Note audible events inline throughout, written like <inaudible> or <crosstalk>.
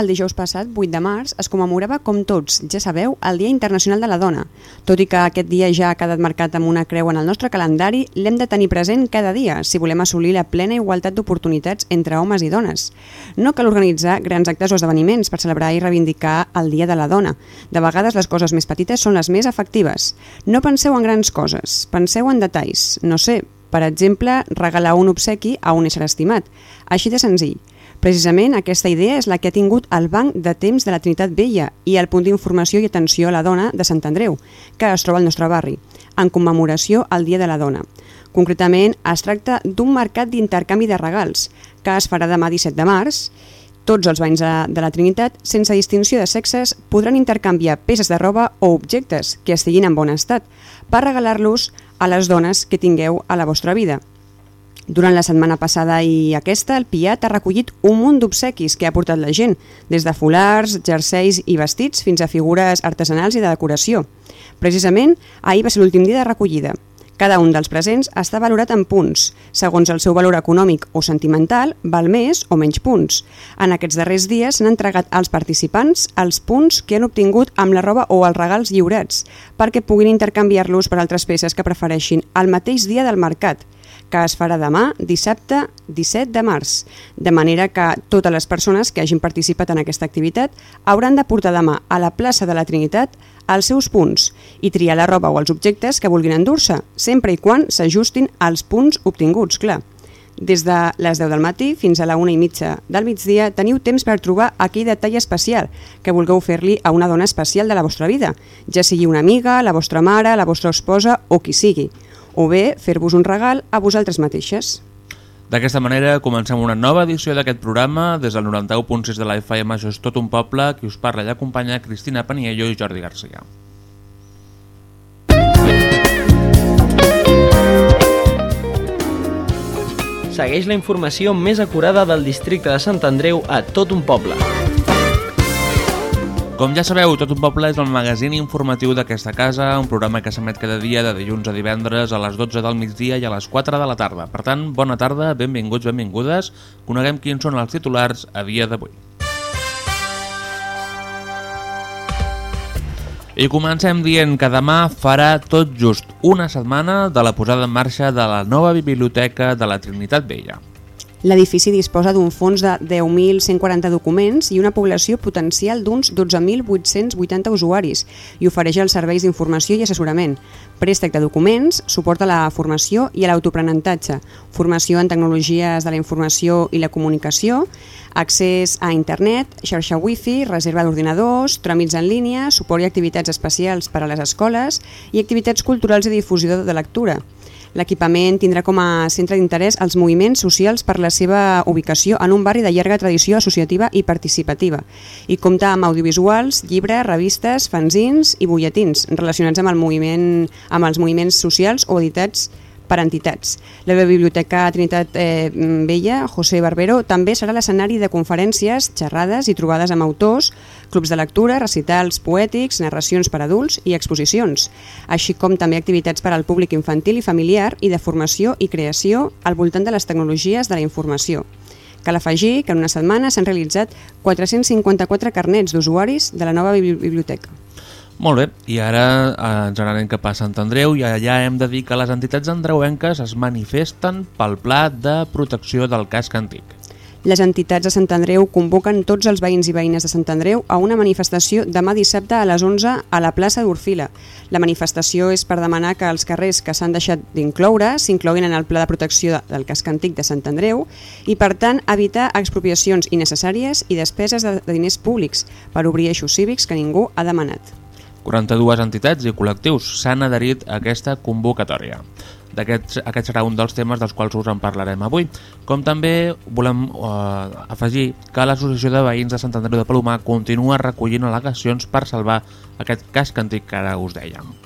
el dijous passat, 8 de març, es commemorava, com tots ja sabeu, el Dia Internacional de la Dona. Tot i que aquest dia ja ha quedat marcat amb una creu en el nostre calendari, l'hem de tenir present cada dia si volem assolir la plena igualtat d'oportunitats entre homes i dones. No cal organitzar grans actes o esdeveniments per celebrar i reivindicar el Dia de la Dona. De vegades les coses més petites són les més efectives. No penseu en grans coses, penseu en detalls. No sé, per exemple, regalar un obsequi a un ésser estimat. Així de senzill. Precisament aquesta idea és la que ha tingut el Banc de Temps de la Trinitat Vella i el punt d'informació i atenció a la dona de Sant Andreu, que es troba al nostre barri, en commemoració al Dia de la Dona. Concretament, es tracta d'un mercat d'intercanvi de regals, que es farà demà 17 de març. Tots els banys de, de la Trinitat, sense distinció de sexes, podran intercanviar peces de roba o objectes que estiguin en bon estat per regalar-los a les dones que tingueu a la vostra vida. Durant la setmana passada i aquesta, el Piat ha recollit un munt d'obsequis que ha portat la gent, des de folars, jerseis i vestits fins a figures artesanals i de decoració. Precisament, ahir va ser l'últim dia de recollida. Cada un dels presents està valorat en punts. Segons el seu valor econòmic o sentimental, val més o menys punts. En aquests darrers dies s'han entregat als participants els punts que han obtingut amb la roba o els regals lliurats, perquè puguin intercanviar-los per altres peces que prefereixin el mateix dia del mercat – que es farà demà, dissabte 17 de març, de manera que totes les persones que hagin participat en aquesta activitat hauran de portar demà a la plaça de la Trinitat els seus punts i triar la roba o els objectes que vulguin endur-se, sempre i quan s'ajustin als punts obtinguts, clar. Des de les 10 del matí fins a la 1 i mitja del migdia teniu temps per trobar aquell detall especial que vulgueu fer-li a una dona especial de la vostra vida, ja sigui una amiga, la vostra mare, la vostra esposa o qui sigui o bé fer-vos un regal a vosaltres mateixes. D'aquesta manera comencem una nova edició d'aquest programa des del 91.6 de la FM Això és tot un poble, qui us parla i acompanya Cristina Paniello i Jordi Garcia. Segueix la informació més acurada del districte de Sant Andreu a tot un poble. Com ja sabeu, Tot un poble és el magazín informatiu d'aquesta casa, un programa que s'emet cada dia de dilluns a divendres a les 12 del migdia i a les 4 de la tarda. Per tant, bona tarda, benvinguts, benvingudes. Coneguem quins són els titulars a dia d'avui. I comencem dient que demà farà tot just una setmana de la posada en marxa de la nova biblioteca de la Trinitat Vella. L'edifici disposa d'un fons de 10.140 documents i una població potencial d'uns 12.880 usuaris i ofereix els serveis d'informació i assessorament, préstec de documents, suport a la formació i a l'autoprenentatge, formació en tecnologies de la informació i la comunicació, accés a internet, xarxa wifi, reserva d'ordinadors, tràmits en línia, suport i activitats especials per a les escoles i activitats culturals i difusió de lectura. L'equipament tindrà com a centre d'interès els moviments socials per la seva ubicació en un barri de llarga tradició associativa i participativa i compta amb audiovisuals, llibres, revistes, fanzins i butlletins relacionats amb, el moviment, amb els moviments socials o editats per entitats. La Biblioteca Trinitat eh, Vella, José Barbero, també serà l'escenari de conferències, xerrades i trobades amb autors, clubs de lectura, recitals poètics, narracions per adults i exposicions, així com també activitats per al públic infantil i familiar i de formació i creació al voltant de les tecnologies de la informació. Cal afegir que en una setmana s'han realitzat 454 carnets d'usuaris de la nova biblioteca. Molt bé, i ara ens n'anem cap a Sant Andreu i allà hem de dir que les entitats andreuenques es manifesten pel pla de protecció del casc antic. Les entitats de Sant Andreu convoquen tots els veïns i veïnes de Sant Andreu a una manifestació demà dissabte a les 11 a la plaça d'Orfila. La manifestació és per demanar que els carrers que s'han deixat d'incloure s'incloguin en el pla de protecció del casc antic de Sant Andreu i, per tant, evitar expropiacions innecessàries i despeses de diners públics per obrir eixos cívics que ningú ha demanat. 42 entitats i col·lectius s'han adherit a aquesta convocatòria. Aquest, aquest serà un dels temes dels quals us en parlarem avui. Com també volem eh, afegir que l'Associació de Veïns de Sant Andreu de Palomar continua recollint al·legacions per salvar aquest casc antic que ara us dèiem.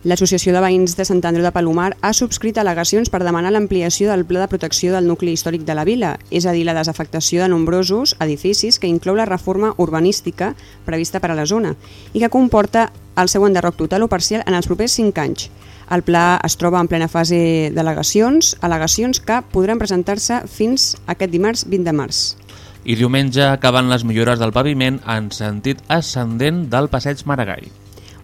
L'Associació de Veïns de Sant Andreu de Palomar ha subscrit al·legacions per demanar l'ampliació del pla de protecció del nucli històric de la vila, és a dir, la desafectació de nombrosos edificis que inclou la reforma urbanística prevista per a la zona i que comporta el seu enderroc total o parcial en els propers 5 anys. El pla es troba en plena fase d'al·legacions, al·legacions que podran presentar-se fins aquest dimarts 20 de març. I diumenge acaben les millores del paviment en sentit ascendent del passeig Maragall.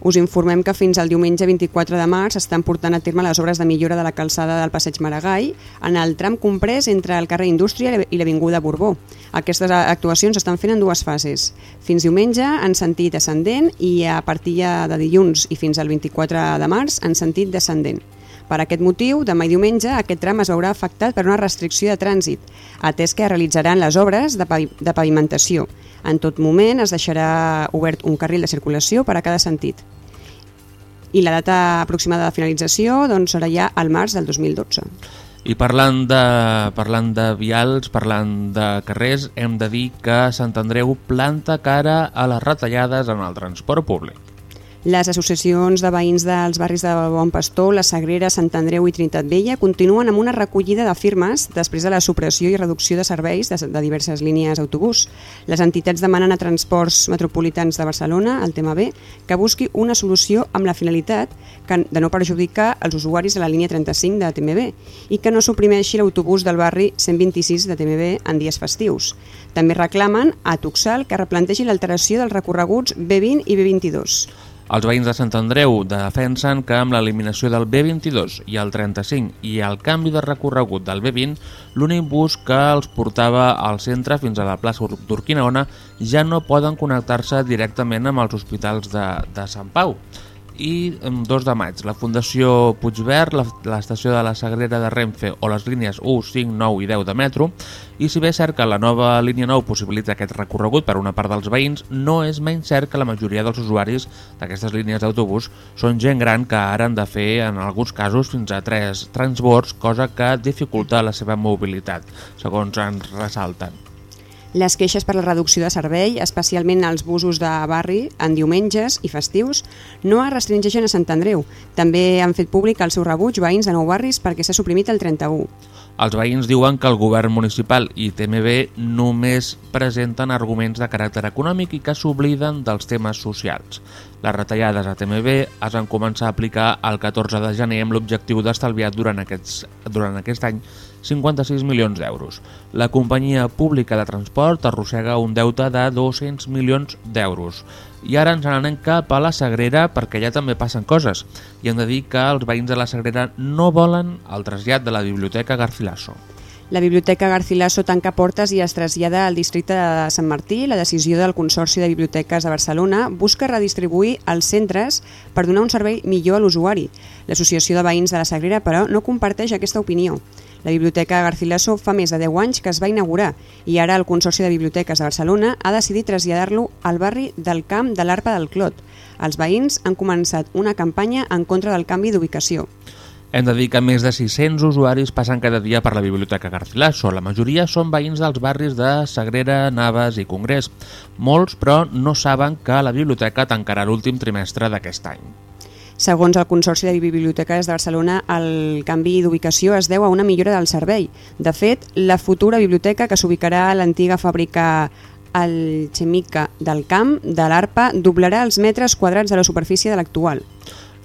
Us informem que fins al diumenge 24 de març estan portant a terme les obres de millora de la calçada del Passeig Maragall en el tram comprès entre el carrer Indústria i l'Avinguda Borbó. Aquestes actuacions estan fent en dues fases. Fins diumenge en sentit ascendent i a partir de dilluns i fins al 24 de març en sentit descendent. Per aquest motiu, demà i diumenge, aquest tram es veurà afectat per una restricció de trànsit, atès que realitzaran les obres de, de pavimentació. En tot moment es deixarà obert un carril de circulació per a cada sentit. I la data aproximada de finalització doncs, serà ja al març del 2012. I parlant de, parlant de vials, parlant de carrers, hem de dir que Sant Andreu planta cara a les retallades en el transport públic. Les associacions de veïns dels barris de Bon Pastor, La Sagrera, Sant Andreu i Trinitat Vella continuen amb una recollida de firmes després de la supressió i reducció de serveis de, diverses línies d'autobús. Les entitats demanen a Transports Metropolitans de Barcelona, el tema B, que busqui una solució amb la finalitat que, de no perjudicar els usuaris de la línia 35 de TMB i que no suprimeixi l'autobús del barri 126 de TMB en dies festius. També reclamen a Tuxal que replantegi l'alteració dels recorreguts B20 i B22. Els veïns de Sant Andreu defensen que amb l'eliminació del B22 i el 35 i el canvi de recorregut del B20, l'únic bus que els portava al centre fins a la plaça d'Urquinaona ja no poden connectar-se directament amb els hospitals de, de Sant Pau i 2 de maig la Fundació Puigverd, l'estació de la Sagrera de Renfe o les línies 1, 5, 9 i 10 de metro i si bé és cert que la nova línia 9 possibilita aquest recorregut per una part dels veïns, no és menys cert que la majoria dels usuaris d'aquestes línies d'autobús són gent gran que ara han de fer en alguns casos fins a 3 transbords, cosa que dificulta la seva mobilitat, segons ens ressalten. Les queixes per la reducció de servei, especialment als busos de barri, en diumenges i festius, no es restringeixen a Sant Andreu. També han fet públic el seu rebuig veïns de nou barris perquè s'ha suprimit el 31. Els veïns diuen que el govern municipal i TMB només presenten arguments de caràcter econòmic i que s'obliden dels temes socials. Les retallades a TMB es van començar a aplicar el 14 de gener amb l'objectiu d'estalviar durant, durant aquest any 56 milions d'euros. La companyia pública de transport arrossega un deute de 200 milions d'euros. I ara ens n'anem cap a la Sagrera perquè allà també passen coses. I hem de dir que els veïns de la Sagrera no volen el trasllat de la Biblioteca Garcilaso. La Biblioteca Garcilaso tanca portes i es trasllada al districte de Sant Martí. La decisió del Consorci de Biblioteques de Barcelona busca redistribuir els centres per donar un servei millor a l'usuari. L'Associació de Veïns de la Sagrera, però, no comparteix aquesta opinió. La Biblioteca Garcilaso fa més de 10 anys que es va inaugurar i ara el Consorci de Biblioteques de Barcelona ha decidit traslladar-lo al barri del Camp de l'Arpa del Clot. Els veïns han començat una campanya en contra del canvi d'ubicació. Hem de dir que més de 600 usuaris passen cada dia per la Biblioteca Garcilaso. La majoria són veïns dels barris de Sagrera, Navas i Congrés. Molts, però, no saben que la biblioteca tancarà l'últim trimestre d'aquest any. Segons el Consorci de Biblioteques de Barcelona, el canvi d'ubicació es deu a una millora del servei. De fet, la futura biblioteca que s'ubicarà a l'antiga fàbrica el Chemica del Camp de l'ARPA doblarà els metres quadrats de la superfície de l'actual.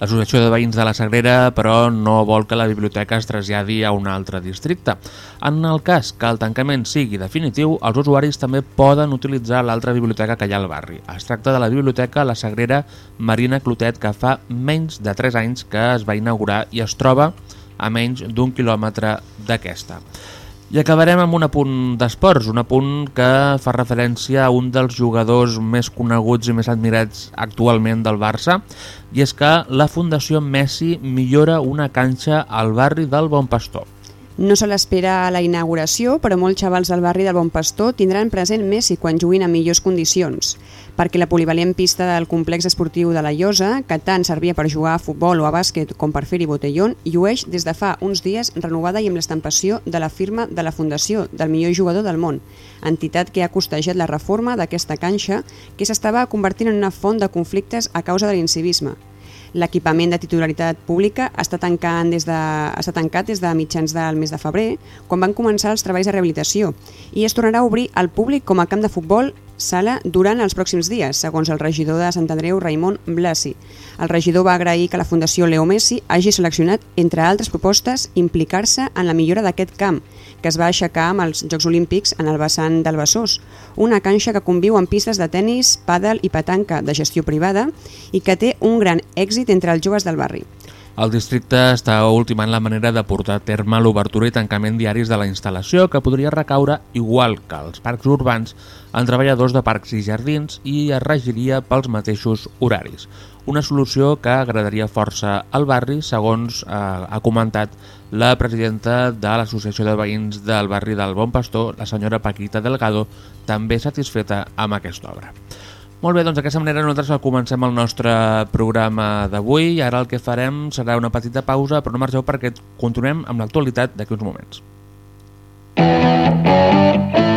L'Associació de Veïns de la Sagrera, però, no vol que la biblioteca es traslladi a un altre districte. En el cas que el tancament sigui definitiu, els usuaris també poden utilitzar l'altra biblioteca que hi ha al barri. Es tracta de la biblioteca La Sagrera Marina Clotet, que fa menys de 3 anys que es va inaugurar i es troba a menys d'un quilòmetre d'aquesta. I acabarem amb un apunt d'esports, un apunt que fa referència a un dels jugadors més coneguts i més admirats actualment del Barça, i és que la Fundació Messi millora una canxa al barri del Bon Pastor. No se l'espera a la inauguració, però molts xavals del barri del Bon Pastor tindran present Messi quan juguin en millors condicions, perquè la polivalent pista del complex esportiu de la Llosa, que tant servia per jugar a futbol o a bàsquet com per fer-hi botellón, llueix des de fa uns dies renovada i amb l'estampació de la firma de la Fundació del millor jugador del món, entitat que ha costejat la reforma d'aquesta canxa que s'estava convertint en una font de conflictes a causa de l'incivisme. L'equipament de titularitat pública està, tancant des de, està tancat des de mitjans del mes de febrer, quan van començar els treballs de rehabilitació, i es tornarà a obrir al públic com a camp de futbol sala durant els pròxims dies, segons el regidor de Sant Andreu, Raimon Blasi. El regidor va agrair que la Fundació Leo Messi hagi seleccionat, entre altres propostes, implicar-se en la millora d'aquest camp, que es va aixecar amb els Jocs Olímpics en el vessant del Besòs, una canxa que conviu amb pistes de tennis, pàdel i petanca de gestió privada i que té un gran èxit entre els joves del barri. El districte està ultimant la manera de portar a terme l'obertura i tancament diaris de la instal·lació que podria recaure, igual que els parcs urbans, en treballadors de parcs i jardins i es regiria pels mateixos horaris. Una solució que agradaria força al barri, segons eh, ha comentat la presidenta de l'Associació de Veïns del barri del Bon Pastor, la senyora Paquita Delgado, també satisfeta amb aquesta obra. Molt bé, doncs d'aquesta manera nosaltres comencem el nostre programa d'avui ara el que farem serà una petita pausa, però no marxeu perquè continuem amb l'actualitat d'aquí uns moments. Música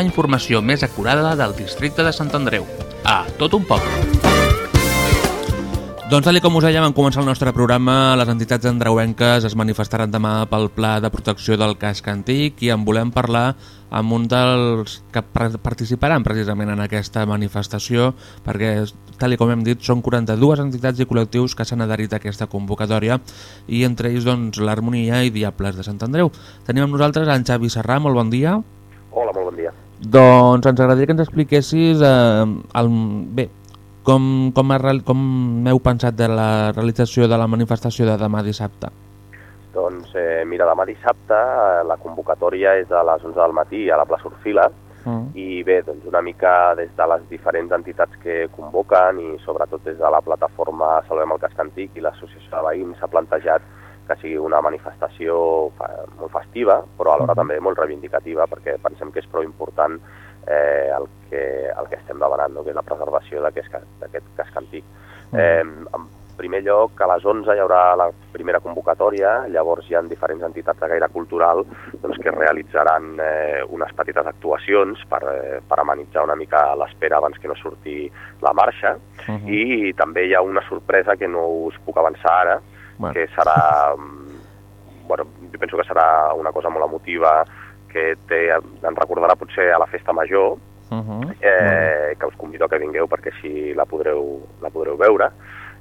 la informació més acurada del districte de Sant Andreu. A tot un poble. Doncs tal com us dèiem en començar el nostre programa, les entitats andreuenques es manifestaran demà pel Pla de Protecció del Casc Antic i en volem parlar amb un dels que participaran precisament en aquesta manifestació perquè, tal com hem dit, són 42 entitats i col·lectius que s'han adherit a aquesta convocatòria i entre ells doncs, l'Harmonia i Diables de Sant Andreu. Tenim amb nosaltres en Xavi Serrà, molt bon dia. Hola, molt bon dia. Doncs ens agradaria que ens expliquessis eh, el, bé, com, com, ha, com heu pensat de la realització de la manifestació de demà dissabte? Doncs eh, mira, demà dissabte eh, la convocatòria és a les 11 del matí a la plaça Orfila mm. i bé, doncs una mica des de les diferents entitats que convoquen i sobretot des de la plataforma Salvem el Casc Antic i l'associació de veïns s'ha plantejat que sigui una manifestació fa, molt festiva, però alhora mm. també molt reivindicativa, perquè pensem que és prou important eh, el, que, el que estem demanant, no? que és la preservació d'aquest casc antic. Mm. Eh, en primer lloc, a les 11 hi haurà la primera convocatòria, llavors hi ha diferents entitats de gaire cultural doncs, que realitzaran eh, unes petites actuacions per, eh, per amenitzar una mica l'espera abans que no surti la marxa, uh -huh. i també hi ha una sorpresa que no us puc avançar ara, bueno. que serà... Bueno, jo penso que serà una cosa molt emotiva que té, ens recordarà potser a la festa major, uh -huh. eh, que us convido a que vingueu perquè així la podreu, la podreu veure.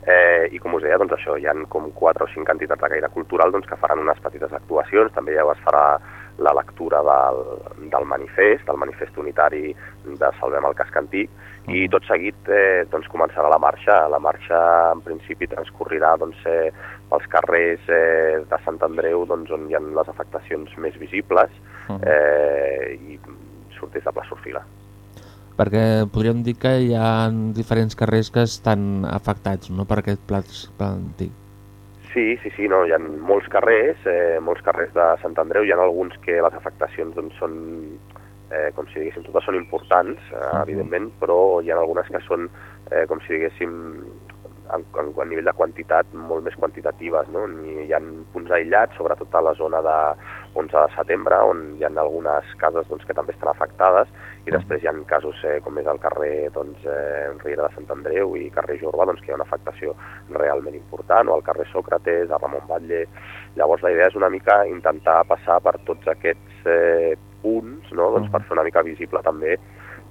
Eh, I com us deia, doncs això, hi han com 4 o 5 entitats de gaire cultural doncs, que faran unes petites actuacions, també ja es farà la lectura del, del manifest, del manifest unitari de Salvem el Casc Antic, i tot seguit eh, doncs, començarà la marxa. La marxa en principi transcorrirà doncs, eh, pels carrers eh, de Sant Andreu doncs, on hi ha les afectacions més visibles eh, i sortís de Plaça Orfila perquè podríem dir que hi ha diferents carrers que estan afectats no, per aquest pla, antic. Sí, sí, sí, no, hi ha molts carrers, eh, molts carrers de Sant Andreu, hi ha alguns que les afectacions doncs, són, eh, com si diguéssim, totes són importants, eh, uh -huh. evidentment, però hi ha algunes que són, eh, com si diguéssim, en, en, a nivell de quantitat molt més quantitatives. No? Hi ha punts aïllats, sobretot a la zona de 11 de setembre, on hi ha algunes cases doncs, que també estan afectades, i després hi ha casos eh, com és el carrer doncs, eh, Riera de Sant Andreu i carrer Jorba, doncs, que hi ha una afectació realment important, o al carrer Sòcrates, a Ramon Batlle. Llavors la idea és una mica intentar passar per tots aquests eh, punts, no? doncs, per fer una mica visible també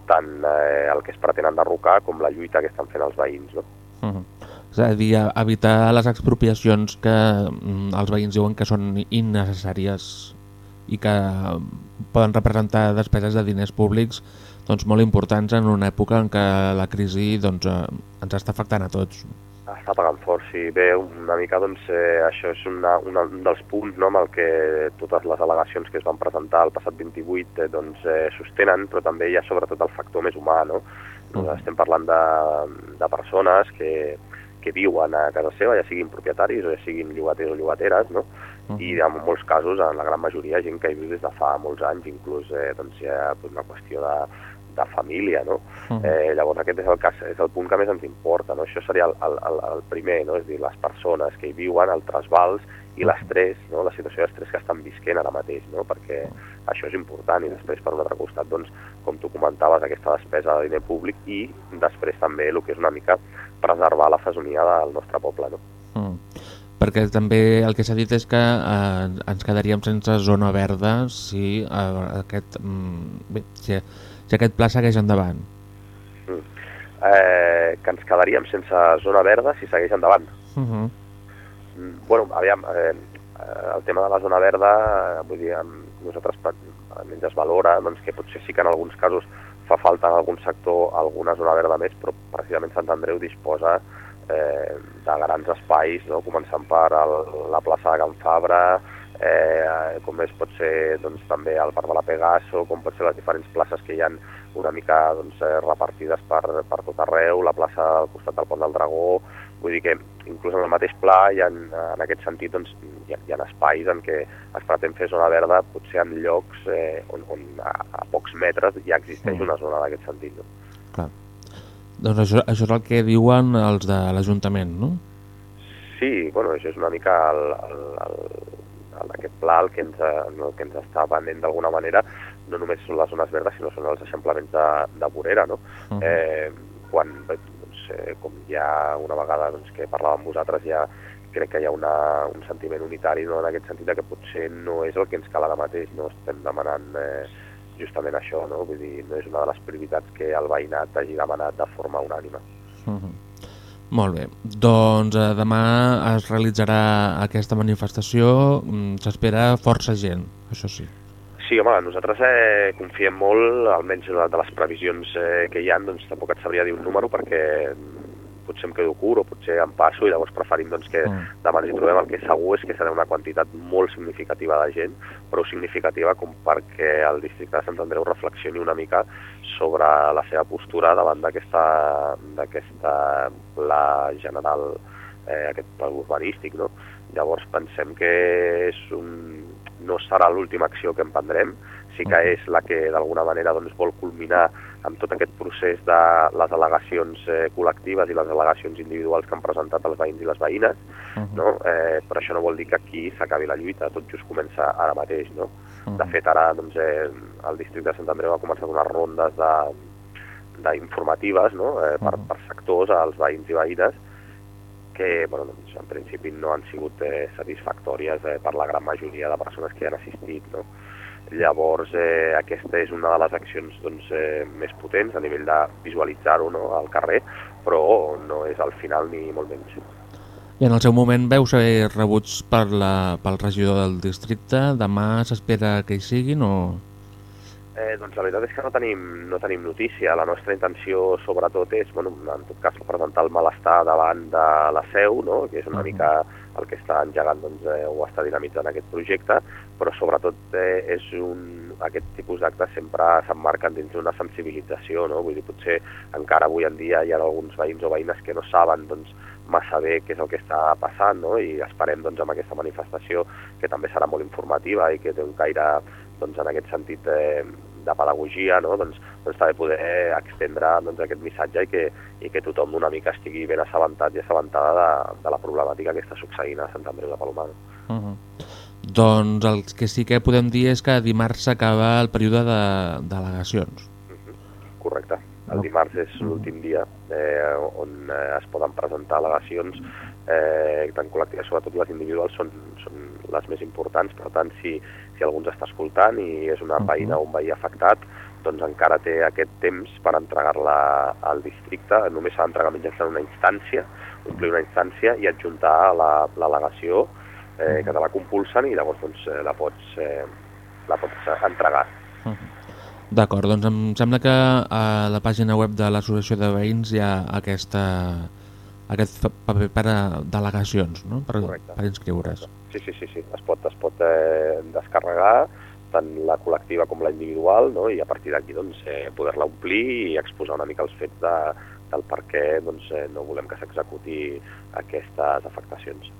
tant eh, el que es pretén enderrocar com la lluita que estan fent els veïns. No? Uh -huh. És a dir, evitar les expropiacions que mm, els veïns diuen que són innecessàries i que poden representar despeses de diners públics doncs, molt importants en una època en què la crisi doncs, eh, ens està afectant a tots. Està pagant fort, sí. Bé, una mica doncs, eh, això és una, una, un dels punts no, amb el que totes les al·legacions que es van presentar el passat 28 eh, doncs, eh, sostenen, però també hi ha sobretot el factor més humà. No? Mm. Estem parlant de, de persones que, que viuen a casa seva, ja siguin propietaris o ja siguin llogaters o llogateres, no? Uh -huh. i en molts casos, en la gran majoria, gent que hi viu des de fa molts anys, inclús eh, doncs, hi ha una qüestió de, de família, no? Uh -huh. eh, llavors aquest és el, cas, és el punt que més ens importa, no? Això seria el, el, el primer, no? És dir, les persones que hi viuen, el trasbals i l'estrès, no? la situació d'estrès que estan visquent ara mateix, no? perquè això és important i després per un altre costat, doncs, com tu comentaves, aquesta despesa de diner públic i després també el que és una mica preservar la fesomia del nostre poble. No? Mm. Perquè també el que s'ha dit és que eh, ens quedaríem sense zona verda si, eh, aquest, mm, bé, si, si aquest pla segueix endavant. Mm. Eh, que ens quedaríem sense zona verda si segueix endavant. Uh mhm. -huh. mm, bueno, aviam, eh, el tema de la zona verda, vull dir, nosaltres almenys es valora doncs, que potser sí que en alguns casos fa falta en algun sector alguna zona verda més, però precisament Sant Andreu disposa eh, de grans espais, no? començant per el, la plaça de Can Fabra, eh, com més pot ser doncs, també el Parc de la Pegaso, com pot ser les diferents places que hi han una mica doncs, eh, repartides per, per tot arreu, la plaça al costat del Pont del Dragó, vull dir que inclús en el mateix pla hi ha, en aquest sentit doncs, hi, ha, hi ha espais en què es pretén fer zona verda potser en llocs eh, on, on a, a pocs metres ja existeix mm. una zona d'aquest sentit. No? Clar. Doncs això, això és el que diuen els de l'Ajuntament, no? Sí, bueno, això és una mica el, el, el, el, aquest pla el que ens, el que ens està venent d'alguna manera no només són les zones verdes, sinó són els eixamplaments de, de vorera, no? Uh. -huh. eh, quan eh, com ja una vegada doncs, que parlàvem amb vosaltres, ja crec que hi ha una, un sentiment unitari no? en aquest sentit que potser no és el que ens cal ara mateix, no estem demanant eh, justament això, no? Vull dir, no és una de les prioritats que el veïnat hagi demanat de forma unànima. Uh mhm. -huh. Molt bé, doncs eh, demà es realitzarà aquesta manifestació, mm, s'espera força gent, això sí. Sí, home, nosaltres eh, confiem molt, almenys de, de les previsions eh, que hi ha, doncs tampoc et sabria dir un número perquè potser em quedo curt o potser em passo i llavors preferim doncs, que Mm. demà ens hi trobem. El que segur és que serà una quantitat molt significativa de gent, prou significativa com perquè el districte de Sant Andreu reflexioni una mica sobre la seva postura davant d'aquesta d'aquesta pla general, eh, aquest pla urbanístic. No? Llavors pensem que és un, no serà l'última acció que emprendrem, sí que és la que d'alguna manera doncs, vol culminar amb tot aquest procés de les al·legacions eh, col·lectives i les al·legacions individuals que han presentat els veïns i les veïnes, Uh no? eh, però això no vol dir que aquí s'acabi la lluita, tot just comença ara mateix. No? -huh. De fet, ara doncs, eh, el districte de Sant Andreu ha començat unes rondes de d'informatives no? eh, per, per sectors als veïns i veïnes que bueno, doncs, en principi no han sigut eh, satisfactòries eh, per la gran majoria de persones que han assistit. No? Llavors, eh, aquesta és una de les accions doncs, eh, més potents a nivell de visualitzar-ho no, al carrer, però no és al final ni molt menys. I en el seu moment veu ser rebuts per la, pel regidor del districte. Demà s'espera que hi siguin o... Eh, doncs la veritat és que no tenim, no tenim notícia. La nostra intenció, sobretot, és, bueno, en tot cas, presentar el malestar davant de la seu, no? que és una Mhm. mica el que està engegant doncs, eh, o està dinamitzant aquest projecte, però sobretot eh, és un, aquest tipus d'actes sempre s'emmarquen dins d'una sensibilització, no? vull dir, potser encara avui en dia hi ha alguns veïns o veïnes que no saben doncs, massa bé què és el que està passant no? i esperem doncs, amb aquesta manifestació que també serà molt informativa i que té un caire doncs, en aquest sentit eh, de pedagogia, no? doncs, doncs també poder extendre doncs, aquest missatge i que, i que tothom una mica estigui ben assabentat i assabentada de, de la problemàtica que està succeint a Sant Andreu de Palomar. Uh -huh. Doncs el que sí que podem dir és que dimarts s'acaba el període de delegacions. Mhm. Correcte. El dimarts és Mhm. l'últim dia eh, on eh, es poden presentar al·legacions eh, tant col·lectives, sobretot les individuals, són, són les més importants. Per tant, si, si algú ens està escoltant i és una veïna o un veí afectat, doncs encara té aquest temps per entregar-la al districte. Només s'ha d'entregar mitjançant una instància, omplir una instància i adjuntar la- l'al·legació eh, que te la compulsen i llavors doncs, eh, la, pots, eh, la pots entregar. Uh -huh. D'acord, doncs em sembla que a la pàgina web de l'Associació de Veïns hi ha aquesta, aquest paper per a delegacions, no? per, Correcte. per inscriure's. Sí, sí, sí, sí. es pot, es pot eh, descarregar tant la col·lectiva com la individual no? i a partir d'aquí doncs, eh, poder-la omplir i exposar una mica els fets de, del per què doncs, eh, no volem que s'executi aquestes afectacions.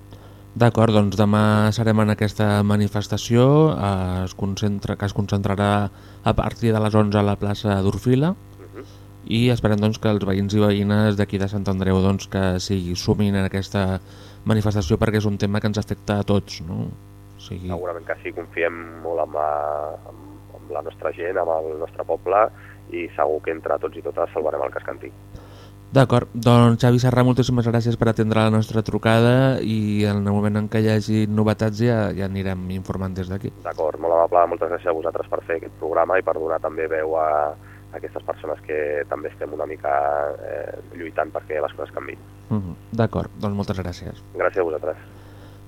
D'acord, doncs demà serem en aquesta manifestació eh, es concentra, que es concentrarà a partir de les 11 a la plaça d'Orfila. I esperem doncs, que els veïns i veïnes d'aquí de Sant Andreu doncs, que s'hi sumin en aquesta manifestació perquè és un tema que ens afecta a tots. No? O sigui, Segurament que sí, confiem molt amb, eh, amb, amb la nostra gent, amb el nostre poble i segur que entre tots i totes salvarem el cascantí. D'acord, doncs Xavi Serra, moltíssimes gràcies per atendre la nostra trucada i en el moment en què hi hagi novetats ja, ja anirem informant des d'aquí. D'acord, molt amable, moltes gràcies a vosaltres per fer aquest programa i per donar també veu a aquestes persones que també estem una mica eh, lluitant perquè les coses canviïn. Uh -huh. D'acord, doncs moltes gràcies. Gràcies a vosaltres.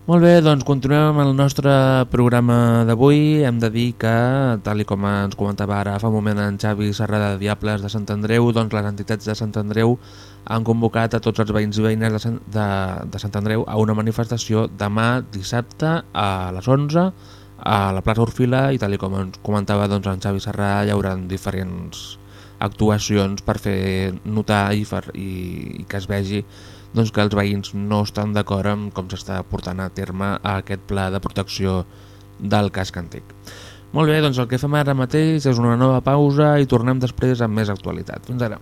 Molt bé, doncs continuem amb el nostre programa d'avui. Hem de dir que, tal i com ens comentava ara fa un moment en Xavi Serra de Diables de Sant Andreu, doncs les entitats de Sant Andreu han convocat a tots els veïns i veïnes de Sant, de, de Sant Andreu a una manifestació demà dissabte a les 11 a la plaça Orfila i tal com ens comentava doncs, en Xavi Serra hi haurà diferents actuacions per fer notar i, fer, i, i que es vegi doncs, que els veïns no estan d'acord amb com s'està portant a terme aquest pla de protecció del casc antic. Molt bé, doncs el que fem ara mateix és una nova pausa i tornem després amb més actualitat. Fins ara.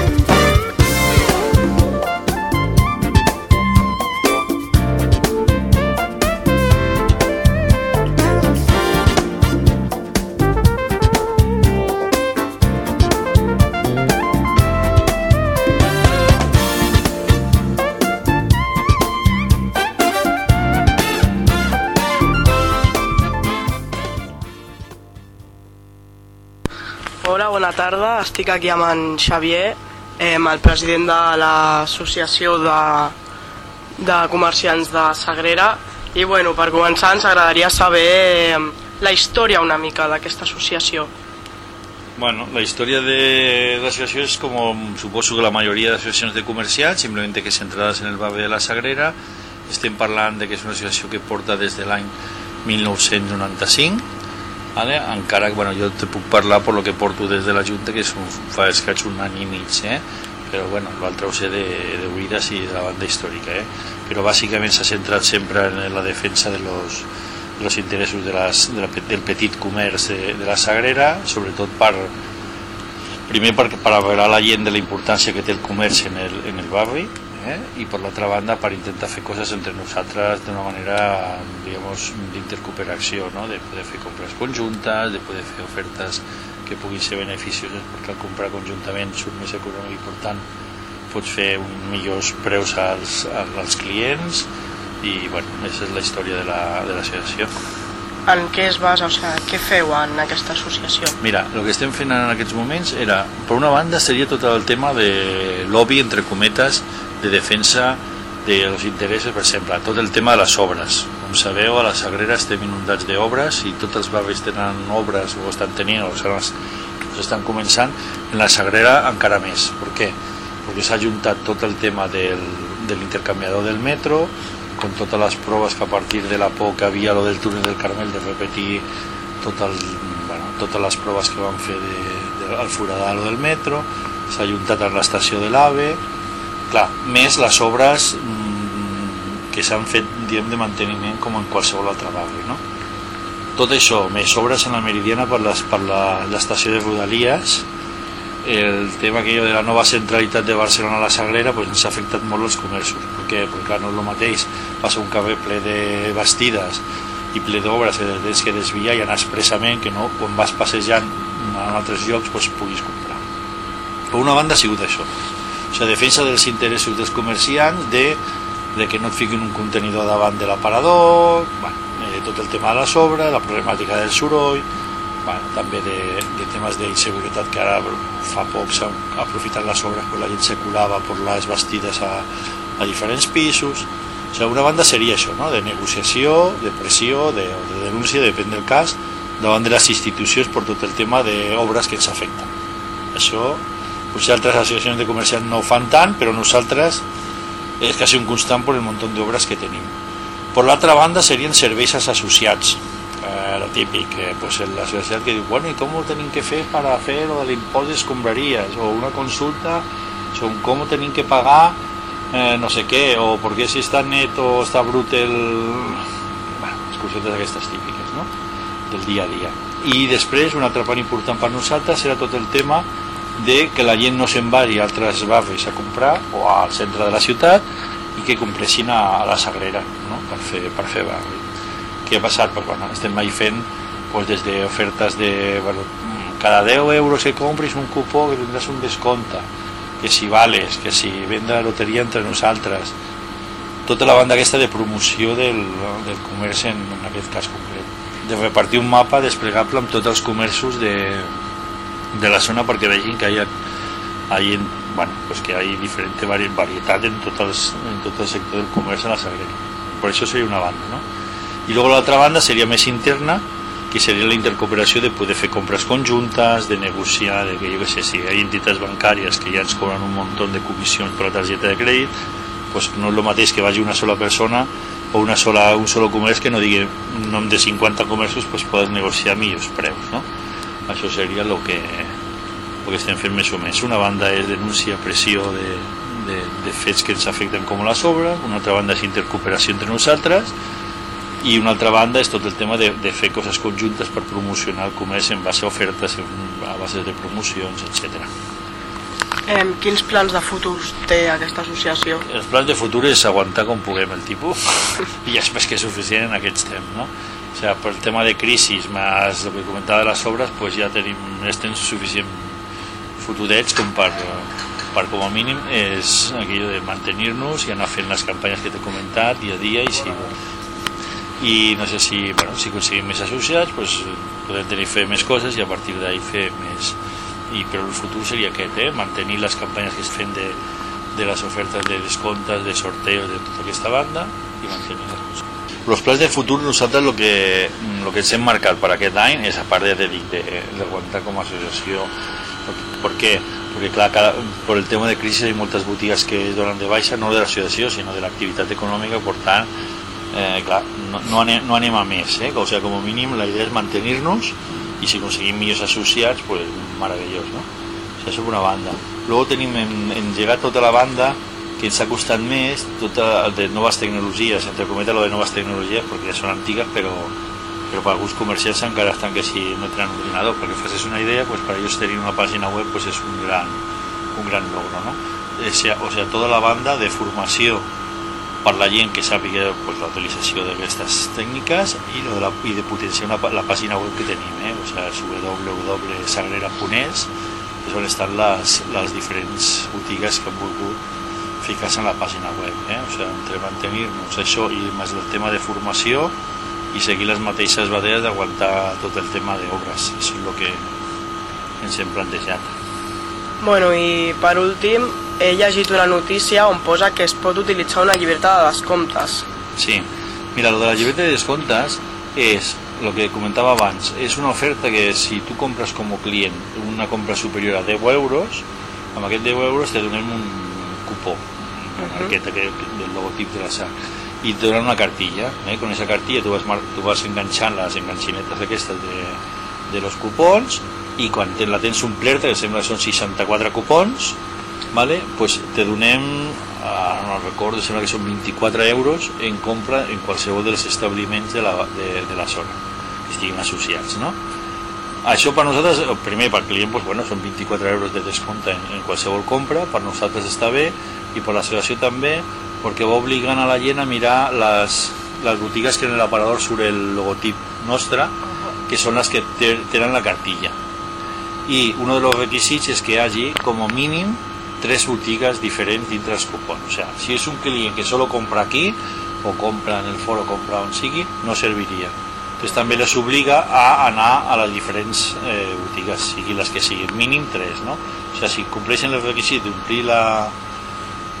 Bona tarda. Estic aquí amb en Xavier, eh, el president de l'Associació de, de Comerciants de Sagrera. I bueno, per començar ens agradaria saber eh, la història una mica d'aquesta associació. Bueno, la història de l'associació és com suposo que la majoria d'associacions de comerciants, simplement que centrades en el Bave de la Sagrera. Estem parlant de que és una associació que porta des de l'any 1995 Vale? encara que bueno, jo te puc parlar per lo que porto des de la Junta que és un, fa escaig un any i mig eh? però bueno, l'altre ho sé de, de oïdes i de la banda històrica eh? però bàsicament s'ha centrat sempre en la defensa de los, de los interessos de las, de la, del petit comerç de, de la Sagrera sobretot per primer per, per averrar la gent de la importància que té el comerç en el, en el barri eh? i per l'altra banda per intentar fer coses entre nosaltres d'una manera d'intercooperació no? de poder fer compres conjuntes de poder fer ofertes que puguin ser beneficioses perquè comprar conjuntament surt més econòmic i per tant pots fer un millors preus als, als clients i bueno, aquesta és la història de l'associació la, En què es basa? O sigui, què feu en aquesta associació? Mira, el que estem fent en aquests moments era, per una banda, seria tot el tema de lobby, entre cometes, de defensa dels interessos, per exemple, tot el tema de les obres. Com sabeu, a la Sagrera estem inundats d'obres i tots els barris tenen obres o estan tenint o estan començant, en la Sagrera encara més. Per què? Perquè s'ha juntat tot el tema del, de l'intercanviador del metro, con totes les proves que a partir de la por que lo del túnel del Carmel de repetir tot el, bueno, totes les proves que van fer de, de, al foradar del metro s'ha juntat a l'estació de l'AVE clar, més les obres mmm, que s'han fet diem, de manteniment com en qualsevol altre barri no? tot això, més obres en la Meridiana per l'estació de Rodalies el tema aquello de la nova centralitat de Barcelona a la Sagrera pues, ens ha afectat molt els comerços. Perquè, perquè clar, no és el mateix passa un carrer ple de bastides i ple d'obres que tens que desviar i anar expressament que no quan vas passejant en altres llocs pues, puguis comprar. Per una banda ha sigut això. O sigui, defensa dels interessos dels comerciants de, de que no et fiquin un contenidor davant de l'aparador bueno, eh, tot el tema de les obres la problemàtica del soroll bueno, també de, de temes d'inseguretat que ara fa poc s'han aprofitat les obres quan la gent se curava per les bastides a, a diferents pisos o sigui, una banda seria això, no? de negociació, de pressió, de, de denúncia, depèn del cas, davant de les institucions per tot el tema d'obres que ens afecten. Això, potser altres associacions de comerciants no ho fan tant, però nosaltres és quasi un constant per el munt d'obres que tenim. Per l'altra banda serien serveis associats, eh, lo típic, eh, pues la societat que diu, bueno, ¿y cómo tenim que fer para fer lo de l'impost d'escombraries? O una consulta sobre cómo tenim que pagar eh, no sé què, o per què si està net o està brut el... Bueno, coses aquestes típiques, no? Del dia a dia. I després, una altra part important per nosaltres era tot el tema de que la gent no se'n vagi a altres barris a comprar o al centre de la ciutat i que compleixin a, a la Sagrera no? per, fer, per fer barri què ha passat? Pues, bueno, estem mai fent pues, des d'ofertes de bueno, cada 10 euros que compris un cupó que tindràs un descompte que si vales, que si venda la loteria entre nosaltres tota la banda aquesta de promoció del, del comerç en, en aquest cas concret de repartir un mapa desplegable amb tots els comerços de, de la zona perquè vegin que hi ha, hi, bueno, pues que hi ha diferent varietat en tot, els, en tot el sector del comerç a la Sagrera per això seria una banda no? I luego l'altra banda seria més interna que seria la intercooperació de poder fer compres conjuntes, de negociar, de que jo que sé, si hi ha entitats bancàries que ja ens cobren un munt de comissions per la targeta de crèdit, pues no és el mateix que vagi una sola persona o una sola, un solo comerç que no digui en nom de 50 comerços pues podes negociar millors preus, no? Això seria el que, el que estem fent més o més. Una banda és denúncia, pressió de, de, de fets que ens afecten com les obres, una altra banda és intercooperació entre nosaltres, i una altra banda és tot el tema de, de fer coses conjuntes per promocionar el comerç en base a ofertes, a base de promocions, etc. Eh, quins plans de futurs té aquesta associació? Els plans de futur és aguantar com puguem el tipus <laughs> i és més que suficient en aquests temps, no? O sigui, per el tema de crisi, més el que comentava de les obres, pues ja tenim més temps suficient fotudets com per, per com a mínim és aquello de mantenir-nos i anar fent les campanyes que t'he comentat dia a dia i si, i no sé si, bueno, si aconseguim més associats pues, podem tenir fer més coses i a partir d'ahí fer més i però el futur seria aquest, eh? mantenir les campanyes que es fem de, de les ofertes de descomptes, de sorteos de tota aquesta banda i mantenir les coses. Els plans de futur nosaltres el que, lo que ens hem marcat per aquest any és a part de, de, d'aguantar com a associació per què? Perquè clar, cada, per el tema de crisi hi ha moltes botigues que es donen de baixa no de l'associació sinó de l'activitat econòmica per tant eh, clar, no, no, anem, no anem a més eh? o sigui, com a mínim la idea és mantenir-nos i si aconseguim millors associats pues, meravellós no? o sigui, això per una banda Luego tenim engegat tota la banda que ens ha costat més tota de noves tecnologies, entre cometes lo de noves tecnologies perquè ja són antigues però, però per alguns comerciants encara estan que si no tenen ordinador perquè facis una idea, pues para ellos tenir una pàgina web pues és un gran, un gran logro no? o sea, o sea, tota la banda de formació per la gent que sàpiga pues, la utilització d'aquestes tècniques i, de la, i de potenciar una, la pàgina web que tenim, eh? o sigui, www.sagrera.es és on estan les, les diferents botigues que han volgut ficar-se en la pàgina web, eh? o sigui, entre mantenir-nos això i més el tema de formació i seguir les mateixes batalles d'aguantar tot el tema d'obres, això és el que ens hem plantejat. Bueno, i per últim, he llegit una notícia on posa que es pot utilitzar una llibreta de descomptes. Sí, mira, lo de la llibreta de descomptes és el que comentava abans, és una oferta que si tu compres com a client una compra superior a 10 euros, amb aquest 10 euros te donem un cupó, una marqueta que, del logotip de la SAC i te donen una cartilla, eh? con esa cartilla tu vas, tu vas enganxant les enganxinetes aquestes de, de los cupons i quan te la tens omplerta, que sembla que són 64 cupons, vale? pues te donem, ah, no recordo, sembla que són 24 euros en compra en qualsevol dels establiments de la, de, de la zona, que estiguin associats, no? Això per nosaltres, primer per client, pues, bueno, són 24 euros de descompte en, en qualsevol compra, per nosaltres està bé, i per l'associació també, perquè va obligant a la gent a mirar les, les botigues que en l'aparador surt el logotip nostre, que són les que tenen la cartilla. I un dels requisits és que hi hagi, com a mínim, tres botigues diferents dintre els cupons. O sea, si és un client que solo compra aquí, o compra en el foro, compra on sigui, no serviria. Entonces també les obliga a anar a les diferents eh, botigues, sigui les que siguin, mínim tres, no? O sea, si compleixen el requisit d'omplir la,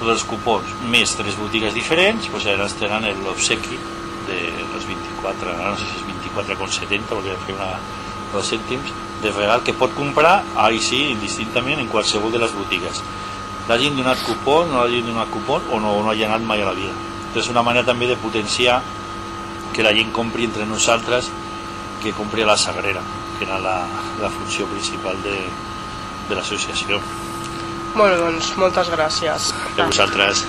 dels cupons més tres botigues diferents, doncs llavors tenen l'obsequi de les 24, no sé si és 24,70 perquè fer una, dos cèntims de regal que pot comprar, ahí sí, indistintament en qualsevol de les botigues. L'hagin donat cupon, no l'hagin donat cupon o no, no hagi anat mai a la vida. És una manera també de potenciar que la gent compri entre nosaltres que compri a la Sagrera, que era la, la funció principal de, de l'associació. Bueno, doncs moltes gràcies. A vosaltres.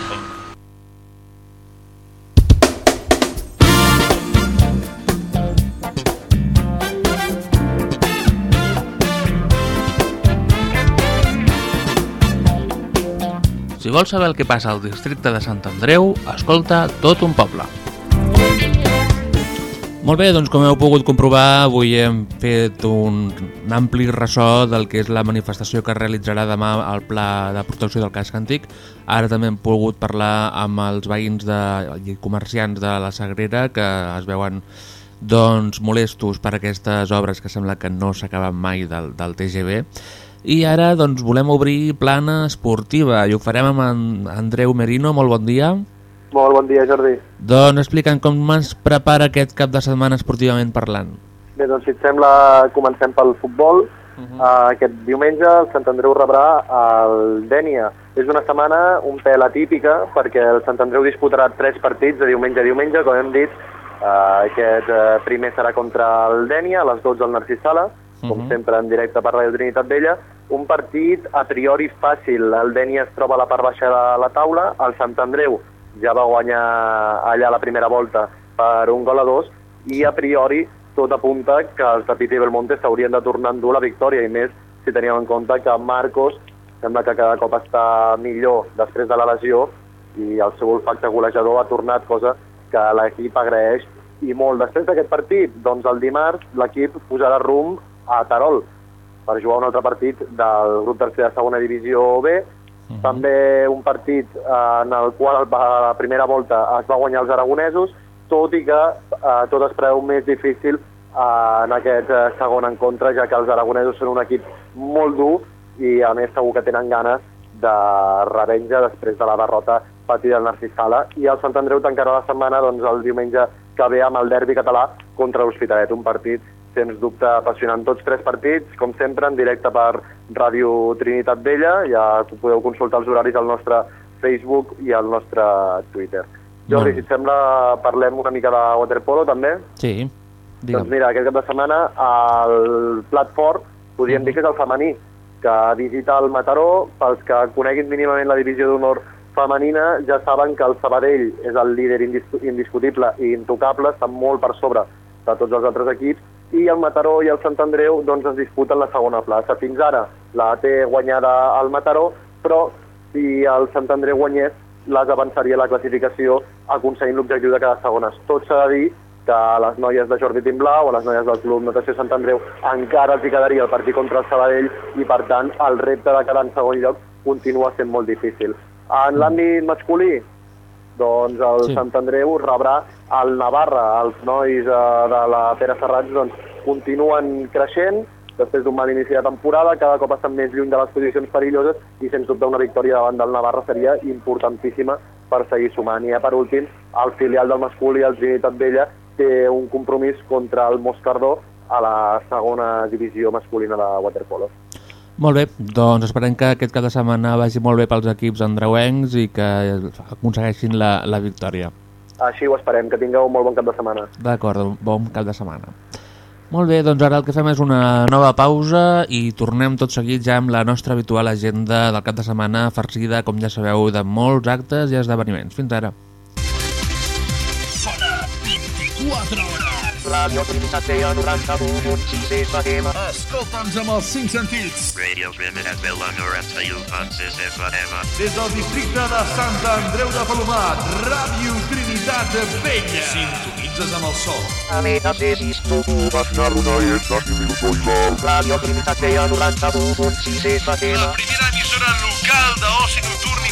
Vols saber el que passa al districte de Sant Andreu, escolta tot un poble. Molt bé, doncs com heu pogut comprovar, avui hem fet un, un ampli ressò del que és la manifestació que es realitzarà demà al Pla de Protecció del Casc Antic. Ara també hem pogut parlar amb els veïns de, i comerciants de la Sagrera que es veuen doncs, molestos per aquestes obres que sembla que no s'acaben mai del, del TGV. I ara doncs, volem obrir plana esportiva i ho farem amb en Andreu Merino. Molt bon dia. Molt bon dia, Jordi. Doncs explica'm com es prepara aquest cap de setmana esportivament parlant. Bé, doncs si et sembla, comencem pel futbol. Uh -huh. uh, aquest diumenge el Sant Andreu rebrà el Dènia. És una setmana un pèl atípica perquè el Sant Andreu disputarà tres partits de diumenge a diumenge, com hem dit. Uh, aquest uh, primer serà contra el Dènia, a les 12 al Narcís Sala, com uh -huh. sempre en directe per Radio Trinitat Vella. Un partit a priori fàcil. El Dènia es troba a la part baixa de la taula, el Sant Andreu ja va guanyar allà la primera volta per un gol a dos i a priori tot apunta que els de Piti Belmonte s'haurien de tornar a endur la victòria i més si teníem en compte que Marcos sembla que cada cop està millor després de la lesió i el seu olfacte golejador ha tornat, cosa que l'equip agraeix i molt. Després d'aquest partit, doncs el dimarts l'equip posarà rum a Tarol per jugar un altre partit del grup tercer de segona divisió B. Uh -huh. També un partit eh, en el qual a la primera volta es va guanyar els aragonesos, tot i que eh, tot es preveu més difícil eh, en aquest eh, segon encontre, ja que els aragonesos són un equip molt dur i a més segur que tenen ganes de revenja després de la derrota patida al Narcís Sala i el Sant Andreu tancarà la setmana doncs, el diumenge que ve amb el derbi català contra l'Hospitalet, un partit sens dubte apassionant tots tres partits, com sempre en directe per Ràdio Trinitat Vella, ja podeu consultar els horaris al nostre Facebook i al nostre Twitter. Jordi, si et sembla, parlem una mica de waterpolo també? Sí, Doncs digue'm. mira, aquest cap de setmana el plat fort podríem dir que és el femení, que visita el Mataró. Pels que coneguin mínimament la divisió d'honor femenina ja saben que el Sabadell és el líder indis indiscutible i intocable, està molt per sobre de tots els altres equips, i el Mataró i el Sant Andreu doncs, es disputen la segona plaça. Fins ara la té guanyada el Mataró, però si el Sant Andreu guanyés, les avançaria la classificació aconseguint l'objectiu de cada segones. Tot s'ha de dir que a les noies de Jordi Timblau, a les noies del Club Natació Sant Andreu, encara els hi quedaria el partit contra el Sabadell i, per tant, el repte de quedar en segon lloc continua sent molt difícil. En l'àmbit masculí, doncs el Sí. Sant Andreu rebrà el Navarra. Els nois eh, de la Pere Serrats doncs, continuen creixent, després d'un mal inici de temporada, cada cop estan més lluny de les posicions perilloses i, sens dubte, una victòria davant del Navarra seria importantíssima per seguir sumant. I ja per últim, el filial del masculí, el Trinitat Vella, té un compromís contra el Moscardó a la segona divisió masculina de waterpolo. Molt bé, doncs esperem que aquest cap de setmana vagi molt bé pels equips andreuencs i que aconsegueixin la, la victòria. Així ho esperem, que tingueu un molt bon cap de setmana. D'acord, bon cap de setmana. Molt bé, doncs ara el que fem és una nova pausa i tornem tot seguit ja amb la nostra habitual agenda del cap de setmana farcida, com ja sabeu, de molts actes i esdeveniments. Fins ara. Ràdio Trinitat Vella 91.6 FM. Escolta'ns amb els cinc sentits. Radio Trinitat Vella 91.6 FM. Des del districte de Sant Andreu de Palomat, Ràdio Trinitat Vella. Sintonitzes amb el sol. Amenaces tu Ràdio Trinitat Vella 91.6 FM. La primera emissora local d'oci nocturn